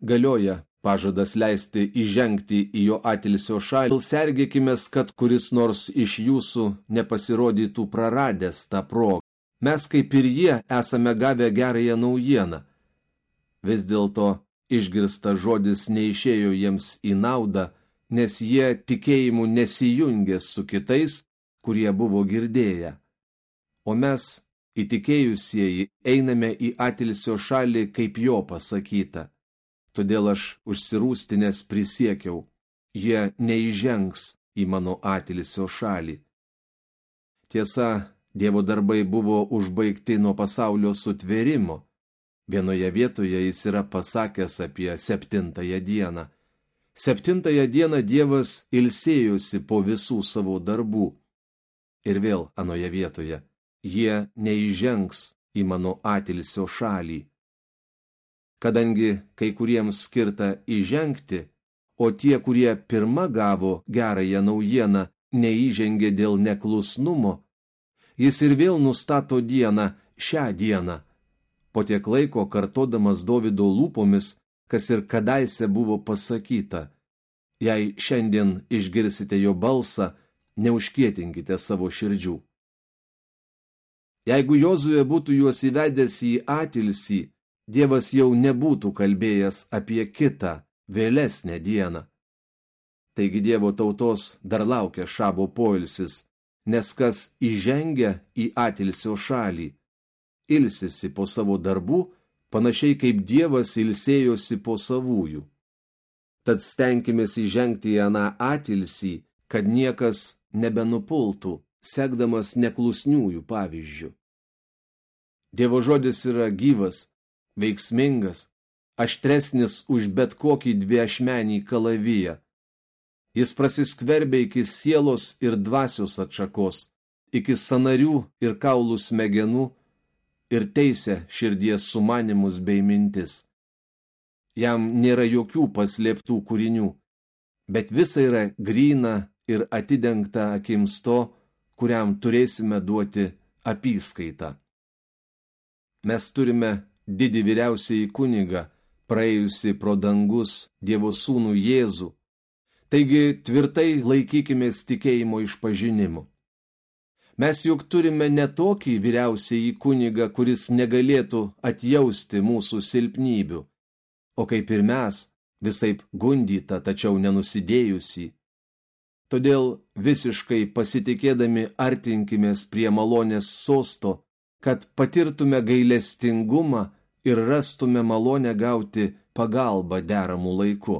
galioja pažadas leisti įžengti į jo atilsio šalį, sergėkime, kad kuris nors iš jūsų nepasirodytų praradęs tą progą. Mes kaip ir jie esame gavę gerąją naujieną. Vis dėlto išgirsta žodis neišėjo jiems į naudą, nes jie tikėjimu nesijungė su kitais, kurie buvo girdėję. O mes, įtikėjusieji, einame į atilsio šalį, kaip jo pasakyta todėl aš užsirūstinės prisiekiau, jie neįžengs į mano atilisio šalį. Tiesa, Dievo darbai buvo užbaigti nuo pasaulio sutvėrimo. Vienoje vietoje jis yra pasakęs apie septintąją dieną. Septintąją dieną Dievas ilsėjusi po visų savo darbų. Ir vėl anoje vietoje, jie neįžengs į mano atilsio šalį kadangi kai kuriems skirta įžengti, o tie, kurie pirma gavo gerąją naujieną, neįžengė dėl neklusnumo, jis ir vėl nustato dieną, šią dieną, po tiek laiko kartodamas Dovido lūpomis, kas ir kadaise buvo pasakyta. Jei šiandien išgirsite jo balsą, neužkietinkite savo širdžių. Jeigu Jozuje būtų juos įvedęs į atilsį, Dievas jau nebūtų kalbėjęs apie kitą, vėlesnę dieną. Taigi Dievo tautos dar laukia šabo poilsis, nes kas įžengia į atilsio šalį, ilsisi po savo darbų, panašiai kaip Dievas ilsėjosi po savųjų. Tad stenkimės įžengti į aną atilsį, kad niekas nebenupultų, sekdamas neklusniųjų pavyzdžių. Dievo žodis yra gyvas, veiksmingas, aštresnis už bet kokį dviešmenį kalaviją. Jis prasiskverbia iki sielos ir dvasios atšakos, iki sanarių ir kaulų smegenų ir teisė širdies sumanimus bei mintis. Jam nėra jokių paslėptų kūrinių, bet visa yra grįna ir atidengta akims to, kuriam turėsime duoti apyskaitą. Mes turime didį vyriausiai kunigą, praėjusi pro dangus Dievo sūnų Jėzų. Taigi tvirtai laikykime tikėjimo išpažinimu. Mes juk turime ne tokį vyriausiai kunigą, kuris negalėtų atjausti mūsų silpnybių, o kaip ir mes, visaip gundyta, tačiau nenusidėjusi. Todėl visiškai pasitikėdami artinkimės prie malonės sosto, kad patirtume gailestingumą ir rastume malonę gauti pagalbą deramų laiku.